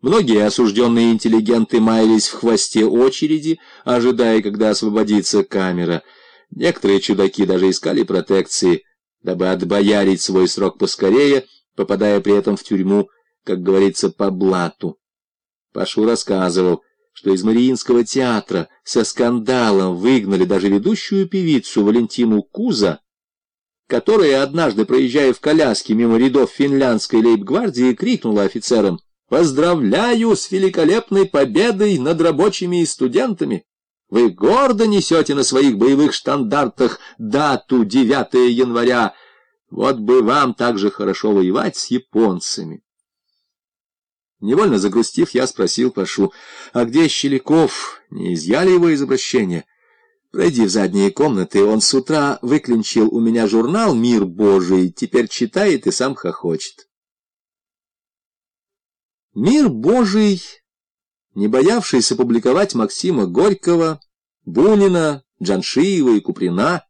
Многие осужденные интеллигенты маялись в хвосте очереди, ожидая, когда освободится камера. Некоторые чудаки даже искали протекции, дабы отбоярить свой срок поскорее, попадая при этом в тюрьму, как говорится, по блату. Пашу рассказывал, что из Мариинского театра со скандалом выгнали даже ведущую певицу Валентину Куза, которая однажды, проезжая в коляске мимо рядов финляндской лейб-гвардии, крикнула офицерам «Поздравляю с великолепной победой над рабочими и студентами! Вы гордо несете на своих боевых штандартах дату 9 января. Вот бы вам так же хорошо воевать с японцами!» Невольно загрустив, я спросил Пашу, а где Щеляков? Не изъяли его из обращения? Пройди в задние комнаты, он с утра выклинчил у меня журнал «Мир Божий», теперь читает и сам хохочет. «Мир Божий», не боявшийся публиковать Максима Горького, Бунина, Джаншиева и Куприна,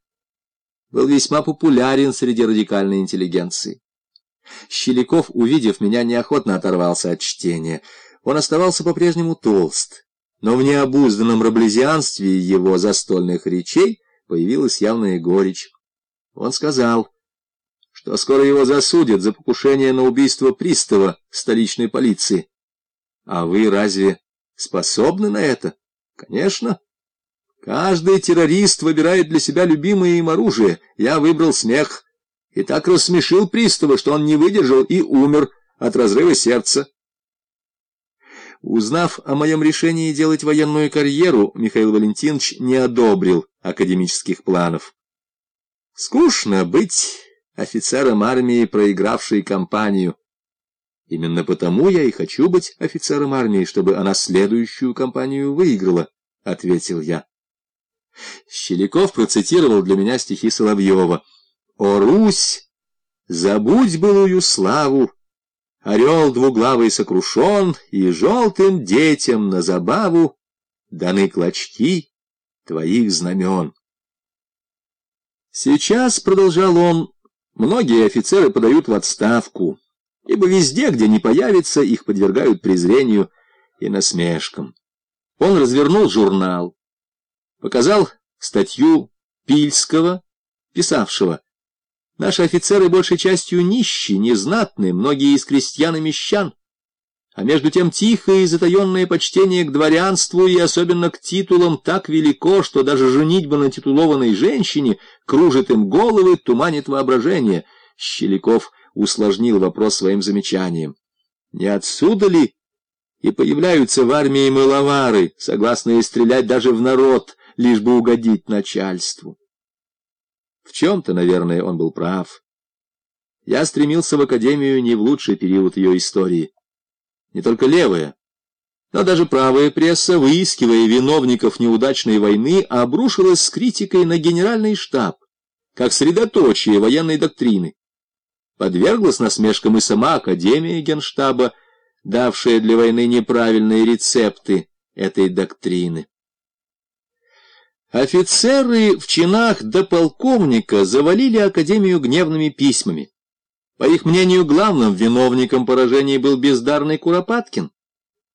был весьма популярен среди радикальной интеллигенции. Щеляков, увидев меня, неохотно оторвался от чтения. Он оставался по-прежнему толст, но в необузданном раблезианстве его застольных речей появилась явная горечь. Он сказал, что скоро его засудят за покушение на убийство пристава столичной полиции. А вы разве способны на это? Конечно. Каждый террорист выбирает для себя любимое им оружие. Я выбрал смех и так рассмешил пристава, что он не выдержал и умер от разрыва сердца. Узнав о моем решении делать военную карьеру, Михаил Валентинович не одобрил академических планов. Скучно быть офицером армии, проигравшей кампанию. Именно потому я и хочу быть офицером армии, чтобы она следующую кампанию выиграла, — ответил я. Щеляков процитировал для меня стихи Соловьева — о, Русь, забудь былую славу, Орел двуглавый сокрушен, И желтым детям на забаву Даны клочки твоих знамен. Сейчас, — продолжал он, — многие офицеры подают в отставку, ибо везде, где не появится, их подвергают презрению и насмешкам. Он развернул журнал, показал статью Пильского, писавшего Наши офицеры большей частью нищие, незнатные, многие из крестьян и мещан. А между тем тихое и затаенное почтение к дворянству и особенно к титулам так велико, что даже женитьба на титулованной женщине кружит им головы, туманит воображение. Щеляков усложнил вопрос своим замечанием. Не отсюда ли и появляются в армии мыловары, согласные стрелять даже в народ, лишь бы угодить начальству? В чем-то, наверное, он был прав. Я стремился в академию не в лучший период ее истории. Не только левая, но даже правая пресса, выискивая виновников неудачной войны, обрушилась с критикой на генеральный штаб, как средоточие военной доктрины. Подверглась насмешкам и сама Академия Генштаба, давшая для войны неправильные рецепты этой доктрины. Офицеры в чинах до полковника завалили Академию гневными письмами. По их мнению, главным виновником поражения был бездарный Куропаткин,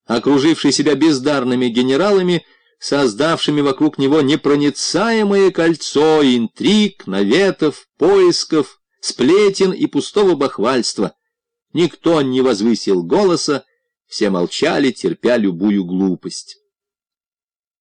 окруживший себя бездарными генералами, создавшими вокруг него непроницаемое кольцо интриг, наветов, поисков, сплетен и пустого бахвальства. Никто не возвысил голоса, все молчали, терпя любую глупость.